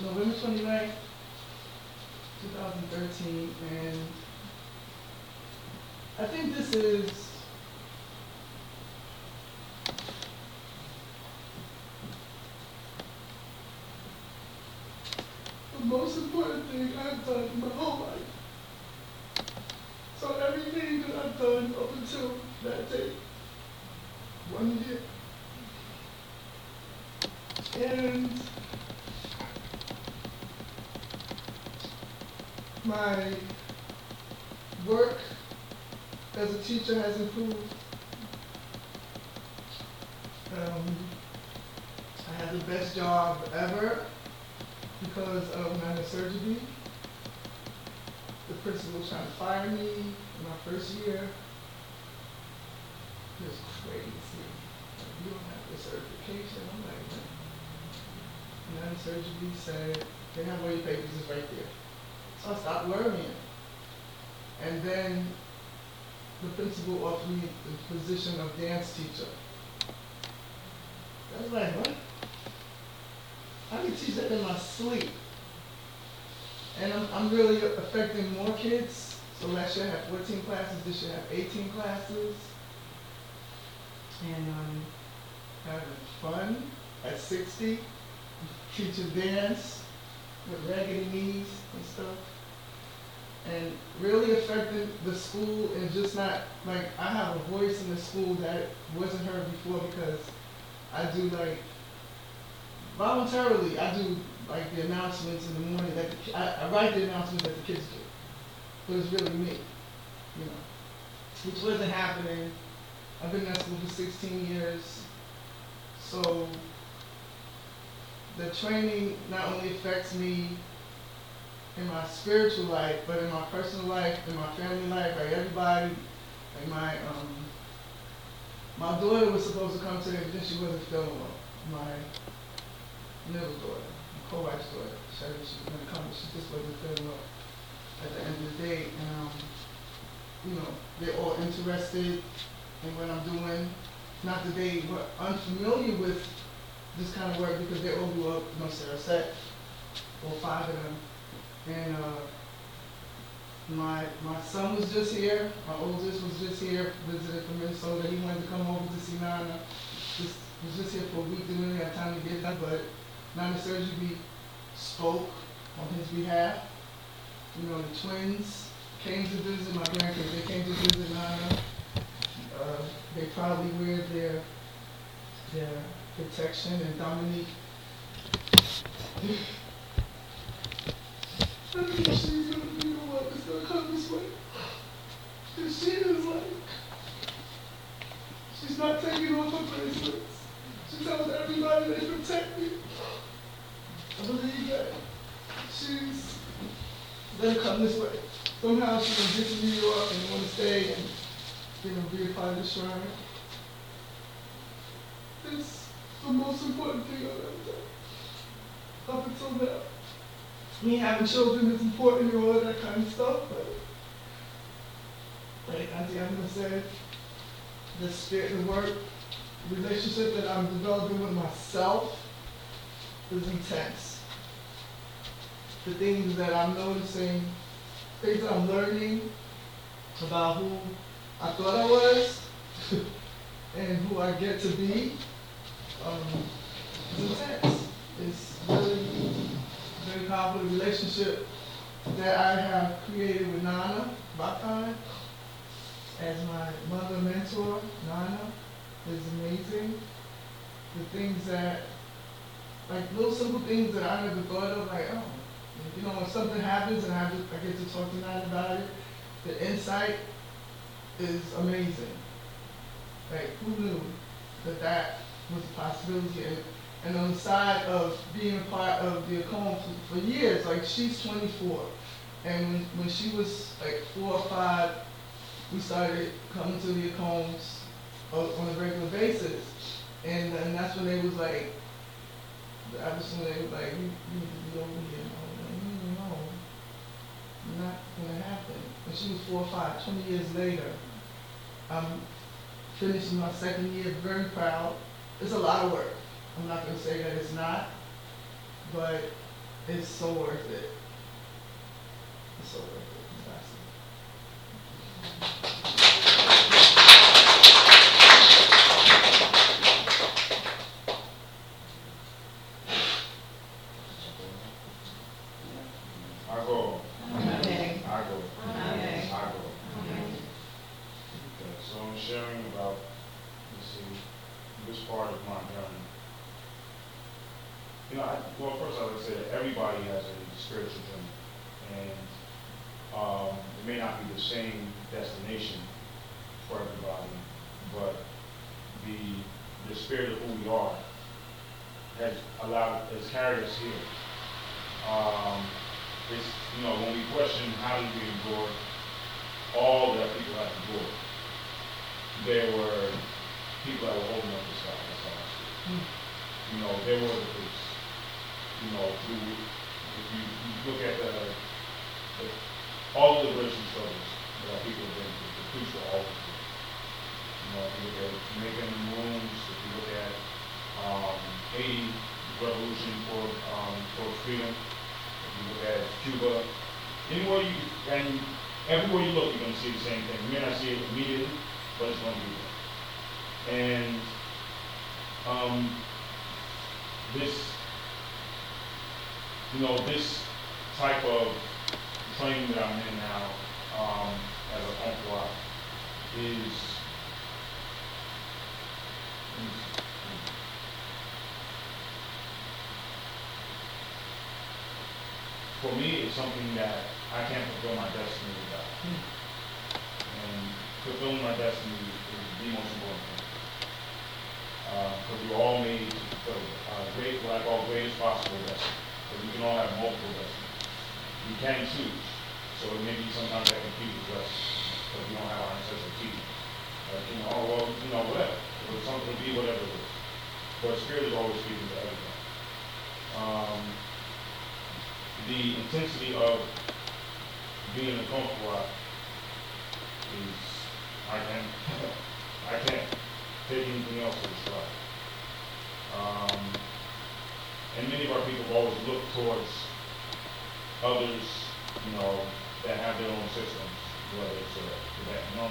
November 29th, 2013, and I think this is the most important thing I've done in my whole life. So everything that I've done up until that day, one year. And my work as a teacher has improved. Um, I had the best job ever because of minor surgery. The principal was trying to fire me in my first year. It was crazy. Like, you don't have the certification. I'm like, minor surgery said, they have all your papers, it's right there. So I stopped worrying. And then the principal offered me the position of dance teacher. I was like, what? I can teach that in my sleep. And I'm, I'm really affecting more kids. So last year I had 14 classes, this year I have 18 classes. And um, I'm having fun at 60, teaching dance with raggedy knees and stuff. And really affected the school and just not, like, I have a voice in the school that wasn't heard before because I do like, voluntarily, I do like the announcements in the morning that, the I, I write the announcements that the kids do. But it's really me, you know, which wasn't happening. I've been in that school for sixteen years. So the training not only affects me in my spiritual life, but in my personal life, in my family life, like everybody, like my, um, my daughter was supposed to come today, but then she wasn't feeling well. My middle daughter, my co-wife's daughter, she she was gonna come, but she just wasn't feeling well at the end of the day. And, um, you know, they're all interested in what I'm doing. Not that they were unfamiliar with this kind of work because they all grew up, you know, Sarasette, all five of them. And, uh, my, my son was just here, my oldest was just here, visited from Minnesota, he wanted to come over to see Nana. Just, was just here for a week, didn't really have time to get done, but Nana Surgery spoke on his behalf. You know, the twins came to visit, my grandkids, they came to visit Nana. Uh, they probably wear their, their protection, and Dominique I think she's gonna be the one that's gonna come this way. Cause she is like, she's not taking off her bracelets. She tells everybody they protect me. I believe that she's gonna come this way. Somehow she's gonna get to New York and wanna stay and, you know, be a part of the shrine. It's the most important thing I've ever done. Up until now me having children is important and all of that kind of stuff, but like Auntie Emma said, the spirit and work relationship that I'm developing with myself is intense. The things that I'm noticing, things that I'm learning about who I thought I was and who I get to be, um, is intense. It's really very powerful relationship that I have created with Nana Bakan as my mother mentor. Nana is amazing. The things that, like little simple things that I never thought of, like, oh, you know, when something happens and I, to, I get to talk to Nana about it, the insight is amazing. Like, who knew that that was a possibility? And and on the side of being a part of the Akom for, for years, like she's 24. And when, when she was like four or five, we started coming to the Akoms on on a regular basis. And, and that's when they was like, I was they was like, you, you need to be over here. And I was like, mm, no, not gonna happen. When she was four or five, 20 years later, I'm finishing my second year, very proud. It's a lot of work. I'm not gonna say that it's not, but it's so worth it. It's so worth it. It's massive. I go. Amen. I go. Amen. I go. Okay, so I'm sharing about, let's see, this part of my journey. You know, I, well, first I would say that everybody has a spiritual journey. And, um, it may not be the same destination for everybody, but the, the spirit of who we are has allowed, has carried us here. Um, it's, you know, when we question how did we endure all that people have endured, there were people that were holding up the that's all I see. You know, they were the police. You know, who, if you, you look at the, the, all the liberation struggles that people have been through, the police were always there. You know, if you look at Jamaican Maroons, if you look at, um, Haiti revolution for, um, for freedom, if you look at Cuba, anywhere you, and everywhere you look, you're gonna see the same thing. You may not see it immediately, but it's gonna be there. And, um, this, you know, this type of training that I'm in now, um, as a conqueror is, is, for me, it's something that I can't fulfill my destiny without. And fulfilling my destiny is the most important thing. Because we're all made fulfill uh, great, what I call greatest possible destiny. Because we can all have multiple destinies. We can choose. So it may be sometimes that confuses us because we don't have our ancestral teaching. Like, you know, oh, well, you know, whatever. Or something be whatever it is. But spirit is always speaking to everyone. Um, the intensity of being a conqueror is, I can't, I can't take anything else describe. Um, and many of our people always looked towards others, you know, that have their own systems, whether it's a, that, you know,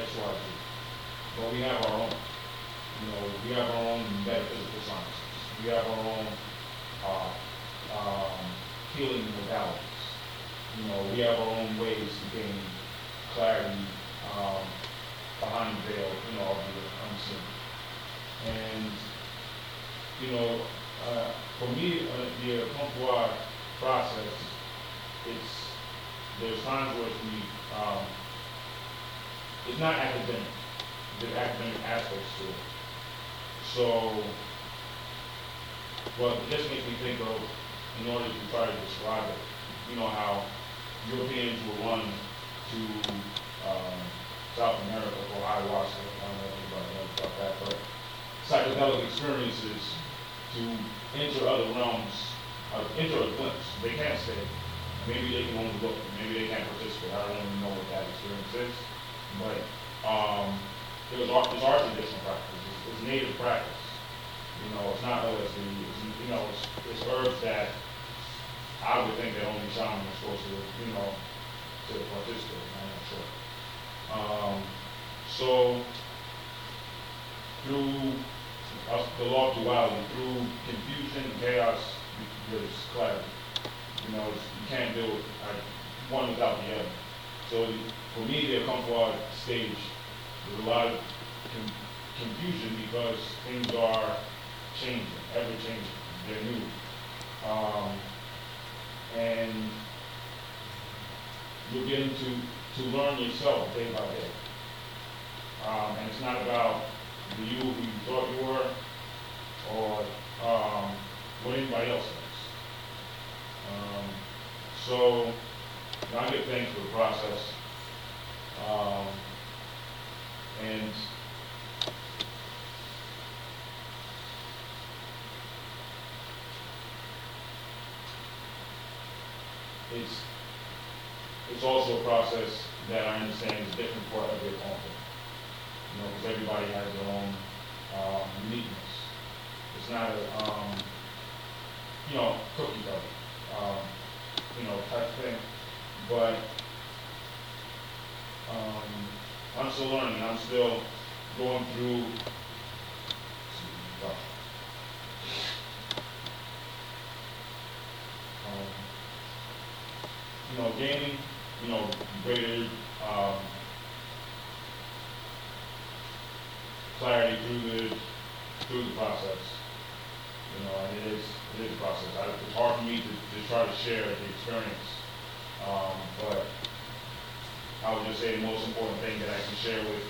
X, Y, Z. But we have our own, you know, we have our own metaphysical sciences. We have our own, uh, um, healing modalities. You know, we have our own ways to gain clarity, um, behind veil, you know, the unseen. And, you know, uh, for me, uh, the Conquer process, it's, there's times where it's, um, it's not academic, there's academic aspects to it. So, well, it just makes me think of, in order to try to describe it, you know how Europeans were one to, um, South America for ayahuasca, I don't know if anybody knows about that, but psychedelic experiences to enter other realms, uh, enter a glimpse, they can't stay. Maybe they can only look, maybe they can't participate, I don't even know what that experience is, but, um, was art, it's our traditional practice, it's, it's native practice. You know, it's not LSD, it's, you know, it's, it's herbs that I would think that only shaman is supposed to, you know, to participate, sure. Um, so, through us, the law of duality, through chaos, there's clarity. You know, you can't do like, one without the other. So, for me, the comfort stage, there's a lot of con- confusion because things are changing, ever changing, they're new. Um, and you're getting to, to learn yourself day by day. Um, and it's not about the you who you thought you were, or, um, what anybody else thinks. Um, so, I get things for the process. Um, and it's, it's also a process that I understand is different for every culture. You know, because everybody has their own, um, uniqueness. It's not a, um, you know, cookie cutter, um, you know, type thing. But, um, I'm still learning, I'm still going through. Um, You know, gaining, you know, greater, um, clarity through the, through the process. You know, and it is, it is a process. I, it's hard for me to, to try to share the experience. Um, but I would just say the most important thing that I can share with,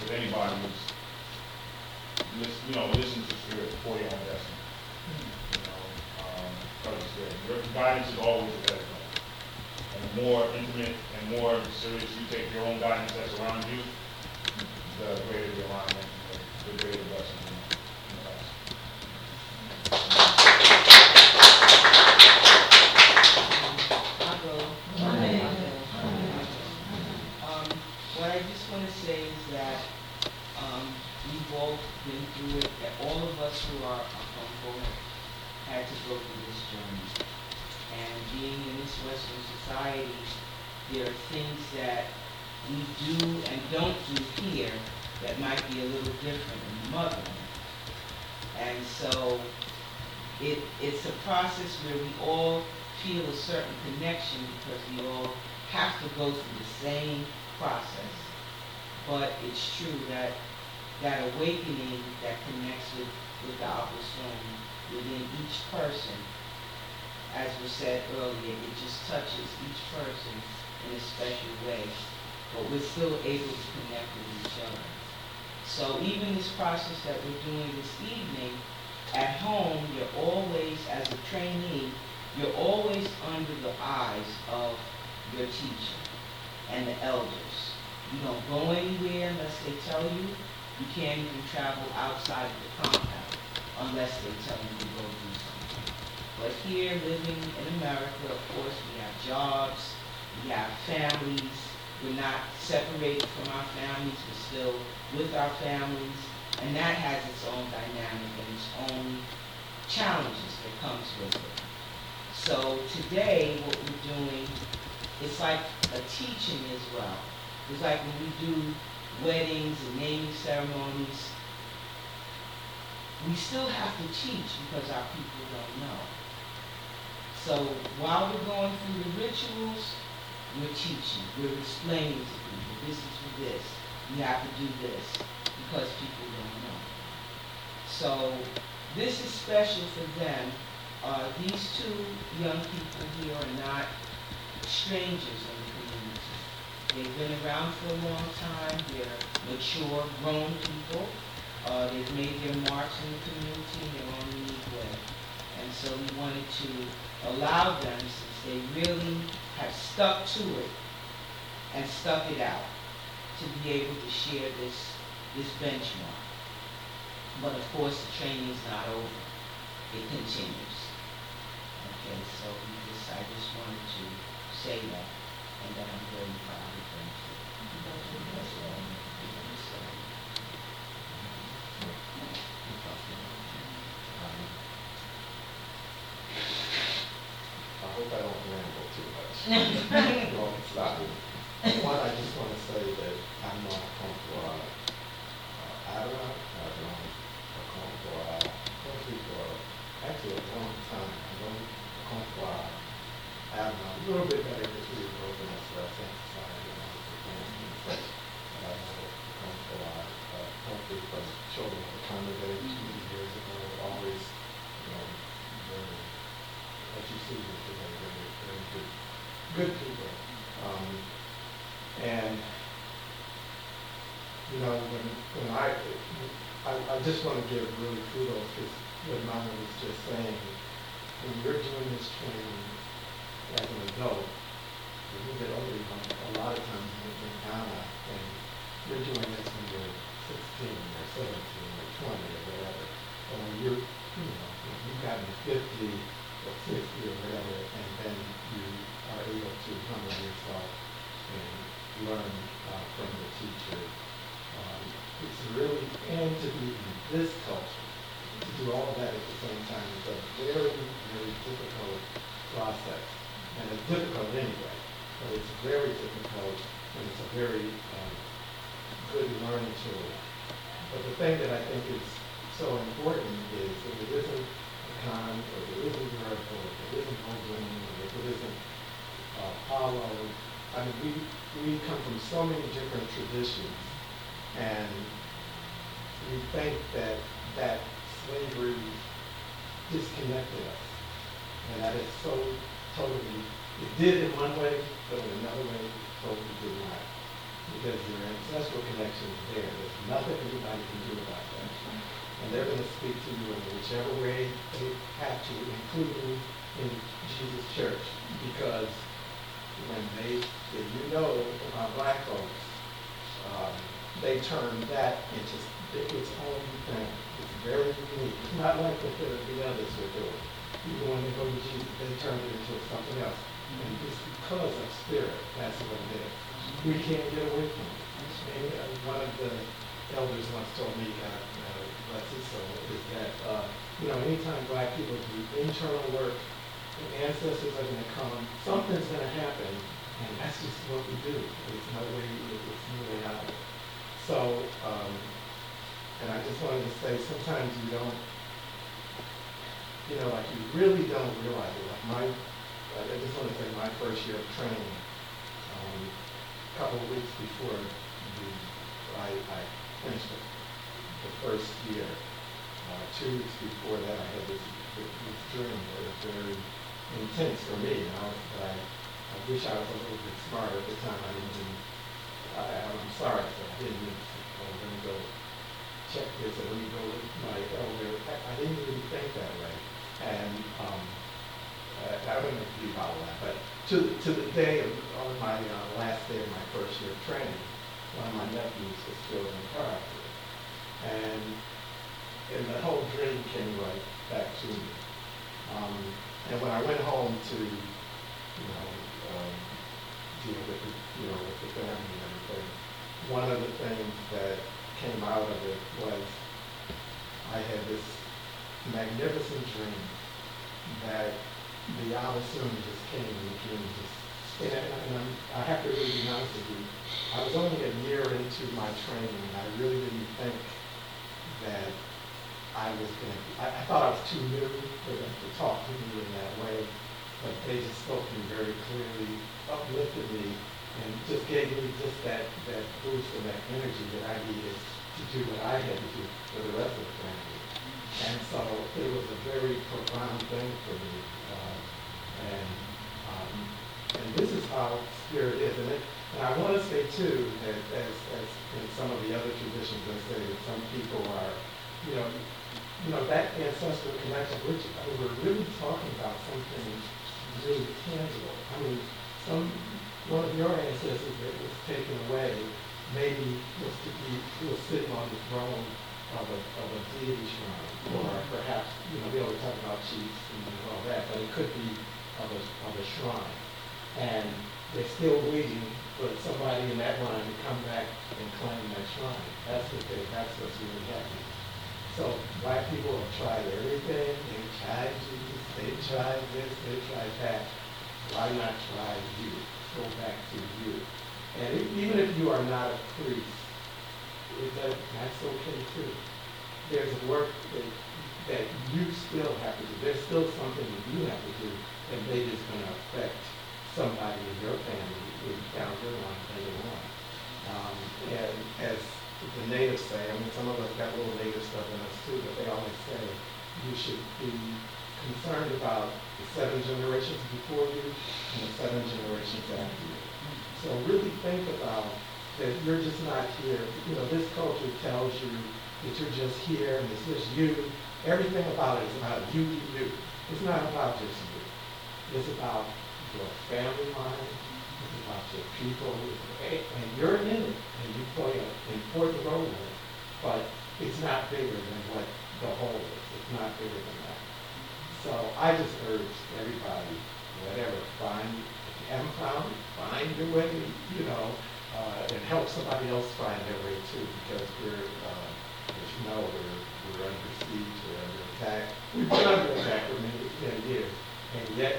with anybody is, lis- you know, listen to spirit before your own. You know, um. Your guidance is always the thing. And the more intimate and more serious you take your own guidance that's around you, the greater the alignment, the greater the blessing in in the life. I'll go. Um, what I just wanna say is that, um, we've all been through it, that all of us who are humble had to go through this journey. And being in this Western society, there are things that we do and don't do here that might be a little different in the motherland. And so, it, it's a process where we all feel a certain connection because we all have to go through the same process. But it's true that, that awakening that connects with, the Alpha Stone within each person, as was said earlier, it just touches each person in a special way, but we're still able to connect with each other. So even this process that we're doing this evening, at home, you're always, as a trainee, you're always under the eyes of your teacher and the elders. You don't go anywhere unless they tell you. You can't even travel outside of the compound unless they tell you to go do something. But here, living in America, of course, we have jobs, we have families, we're not separated from our families, we're still with our families, and that has its own dynamic and its own challenges that comes with it. So today, what we're doing, it's like a teaching as well. It's like when we do weddings and naming ceremonies, we still have to teach because our people don't know. So while we're going through the rituals, we're teaching, we're explaining to people, this is for this, you have to do this, because people don't know. So this is special for them. Uh, these two young people here are not strangers. They've been around for a long time, they're mature, grown people. Uh, they've made their marks in the community in their own unique way. And so we wanted to allow them, since they really have stuck to it and stuck it out, to be able to share this, this benchmark. But of course, the training is not over. It continues. Okay, so we just, I just wanted to say that, and that I'm very proud of them. I'm. I hope I don't ramble too much. It's not. One, I just want to say that I know I come for, uh, I know I uh, country for, actually a long time. I know I come for, uh, a little bit better because we were working as a society and the such. But I know I come for, uh, uh, country for children of the congregation many years ago, always, you know, very what you see very, very, very good, good people. Um, and, you know, when, when I, I, I just want to give really kudos to what Mama was just saying. When you're doing this training as an adult, when you get older, a lot of times you're in Ghana, and you're doing this when you're sixteen or seventeen or twenty or whatever. But when you're, you know, when you've gotten fifty or sixty or whatever, and then you are able to humble yourself and learn uh, from the teacher. Um, It's really, and to be in this culture, to do all of that at the same time is a very, very difficult, and it's difficult anyway, but it's very difficult, and it's a very um, good learning tool. But the thing that I think is so important is that it isn't a con, or it isn't miracle, if it isn't Oakland, or it isn't uh, Apollo, I mean, we, we come from so many different traditions, and we think that that slavery disconnected us. And that is so totally, it did in one way, but in another way, it totally did not. Because your ancestral connection is there. There's nothing anybody can do about that. And they're gonna speak to you in whichever way they have to, including in Jesus' church. Because when they, if you know about black folks, um, they turn that into its own thing. It's very unique. It's not like the, the others were doing. When they go to Jesus, they turn it into something else. And it's because of spirit, that's what it is. We can't get away from it. And uh, one of the elders once told me, uh, uh, bless his soul, is that, uh, you know, anytime black people do internal work, the ancestors are gonna come, something's gonna happen, and that's just what we do. There's no way, it's no way out. So, um, and I just wanted to say, sometimes you don't, you know, like you really don't realize it. Like my, I just want to say my first year of training, um, a couple of weeks before the, I, I finished the, the first year, uh, two weeks before that, I had this, this dream that was very intense for me, you know, but I, I wish I was a little bit smarter at the time. I didn't even, I, I'm sorry, but I didn't even, oh, let me go check this, and with my elder. I, I didn't really think that way. And, um, uh, I wouldn't be about that, but to, to the day of, on my, uh, last day of my first year of training, one of my nephews was killed in a car accident. And, and the whole dream came right back to me. Um, and when I went home to, you know, um, deal with the, you know, with the family and everything, one of the things that came out of it was I had this magnificent dream that the Abosom just came the dream, and, I- and I'm, I have to really be honest with you, I was only a year into my training, and I really didn't think that I was gonna, I, I thought I was too new for them to talk to me in that way, but they just spoke to me very clearly, uplifted me, and just gave me just that, that boost and that energy that I needed to do what I had to do for the rest of the family. And so it was a very profound thing for me. Uh, And, um, and this is how spirit is. And, it, and I want to say too, that as, as in some of the other traditions, they say that some people are, you know, you know, that ancestral connection, which I mean, we're really talking about something really tangible. I mean, some, one of your ancestors that was taken away maybe was to be, was sitting on the throne of a, of a deity shrine, or perhaps, you know, we always talk about chiefs and all that, but it could be of a, of a shrine. And they're still waiting for somebody in that line to come back and claim that shrine. That's what they, that's what's really happening. So black people have tried everything, they tried Jesus, they tried this, they tried that. Why not try you? Go back to you. And e- even if you are not a priest, that's okay too. There's work that, that you still have to do. There's still something that you have to do that maybe is gonna affect somebody in your family when down the line later on. Um, and as the natives say, I mean, some of us got a little native stuff in us too, but they always say you should be concerned about the seven generations before you and the seven generations after you. So really think about that you're just not here, you know, this culture tells you that you're just here and it's just you. Everything about it is about you, you, you. It's not about just you. It's about your family line, it's about your people, and and you're in it, and you play an important role in it, but it's not bigger than what the whole is. It's not bigger than that. So I just urge everybody, whatever, find, if you haven't found it, find your way, you know, uh, and help somebody else find their way too, because we're, uh, as you know, we're, we're under siege, we're under attack. We've been under attack for many, many years, and yet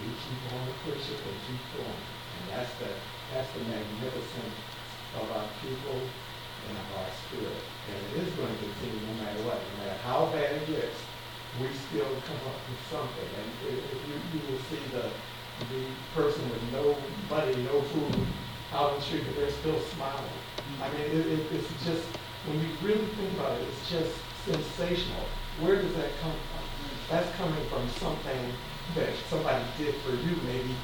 we keep on pushing and keep going. And that's the, that's the magnificence of our people and of our spirit. And it is going to continue no matter what, no matter how bad it gets, we still come up with something. And if you, you will see the, the person with no money, no food, out in the street, they're still smiling. I mean, it, it, it's just, when you really think about it, it's just sensational. Where does that come from? That's coming from something that somebody did for you maybe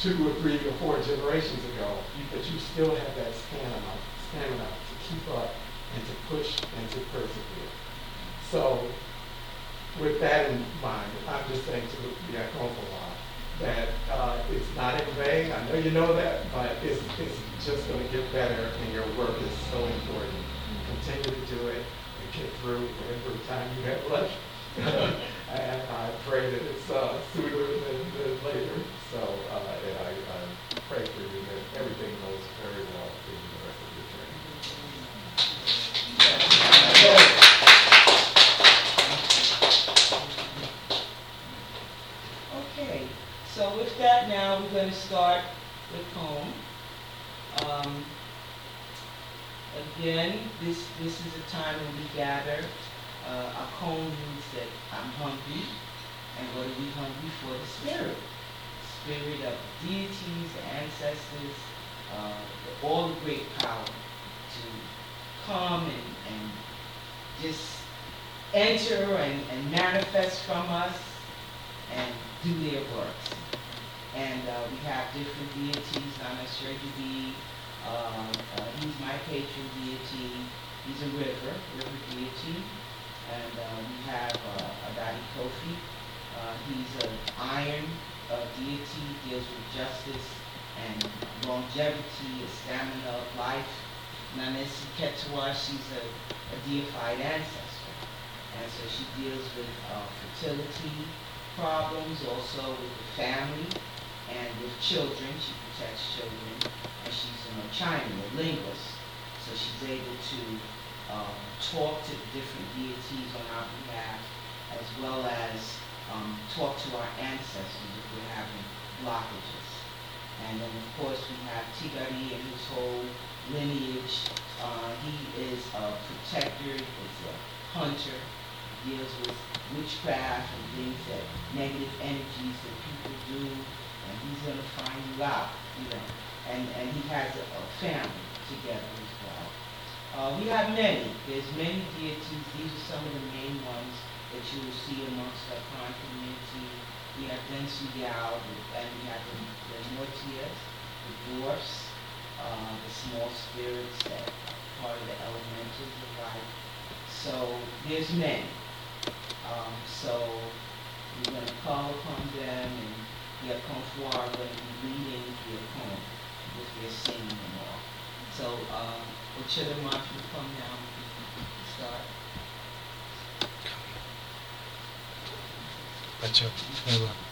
two or three or four generations ago, but you still have that stamina, stamina to keep up and to push and to persevere. So, with that in mind, I'm just saying to the Yakovoa that uh, it's not in vain. I know you know that, but it's, it's just going to get better, and your work is so important. Continue to do it and get through whatever time you have left. and I pray that it's uh, sooner than, than later. So, uh, and I, I pray for you that everything goes very well in the rest of your training. Okay, so with that now, we're gonna start with home. Um, again, this, this is a time when we gather, uh, our cone means that I'm hungry, and what are we hungry for? The spirit. Spirit of deities, ancestors, uh, all the great power to come and, and just enter and, and manifest from us and do their works. And uh, we have different deities, Nana Shirdi, uh, uh, he's my patron deity, he's a river, river deity. And uh, we have uh, Adade Kofi, uh, he's an iron uh, deity, deals with justice and longevity, stamina of life. Nanesi Ketua, she's a, a deified ancestor. And so she deals with uh, fertility problems, also with the family and with children. She protects children. And she's an China, a linguist. So she's able to um, talk to the different deities on our behalf, as well as um, talk to our ancestors if we're having blockages. And then, of course, we have Tigari and his whole lineage. Uh, he is a protector, he's a hunter, deals with witchcraft and things that negative energies that people do, and he's gonna find you out, you know. And, and he has a, a family together as well. Uh, we have many, there's many deities, these are some of the main ones that you will see amongst our Khan community. We have Densu Yao, and we have the, the Mmoatias, the dwarfs, uh, the small spirits that are part of the elementals of life. So there's many. Um, so we're gonna call upon them and the Akomfo are gonna be leading the Akom with their singing and all. So, um, Ochidamont, you come now, and start. Bachoo, very well.